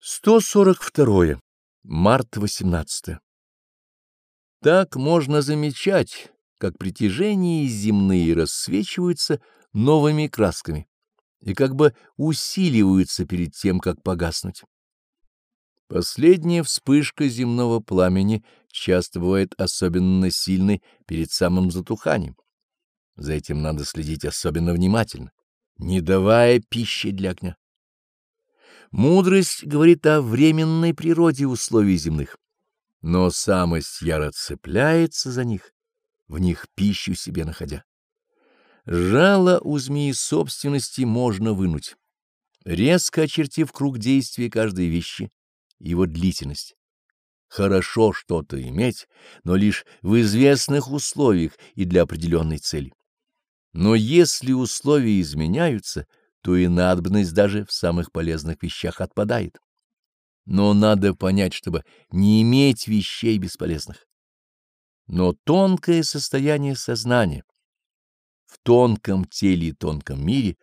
142. Март 18. Так можно замечать, как притяжения земные рассвечиваются новыми красками и как бы усиливаются перед тем, как погаснуть. Последняя вспышка земного пламени часто бывает особенно сильной перед самым затуханием. За этим надо следить особенно внимательно, не давая пищи для огня. Мудрость говорит о временной природе условий земных, но самость яро цепляется за них, в них пищу себе находя. Жало у змеи собственности можно вынуть, резко очертив круг действия каждой вещи, его длительность. Хорошо что-то иметь, но лишь в известных условиях и для определенной цели. Но если условия изменяются, то и надобность даже в самых полезных вещах отпадает. Но надо понять, чтобы не иметь вещей бесполезных. Но тонкое состояние сознания в тонком теле и тонком мире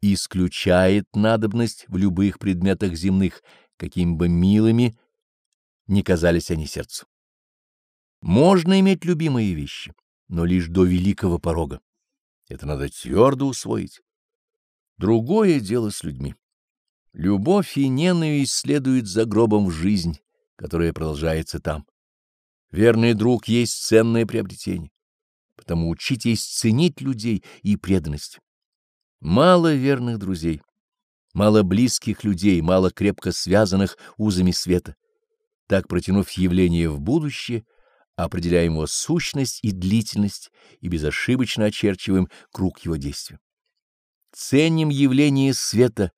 исключает надобность в любых предметах земных, какими бы милыми ни казались они сердцу. Можно иметь любимые вещи, но лишь до великого порога. Это надо твердо усвоить. Другое дело с людьми. Любовь и ненависть следуют за гробом в жизнь, которая продолжается там. Верный друг есть ценное приобретение. Потому учитесь ценить людей и преданность. Мало верных друзей, мало близких людей, мало крепко связанных узами света. Так, протянув явление в будущее, определяем его сущность и длительность и безошибочно очерчиваем круг его действия. Ценим явление света,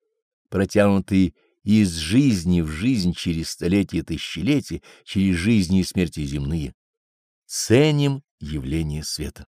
протянутые из жизни в жизнь через столетия и тысячелетия, через жизни и смерти земные. Ценим явление света.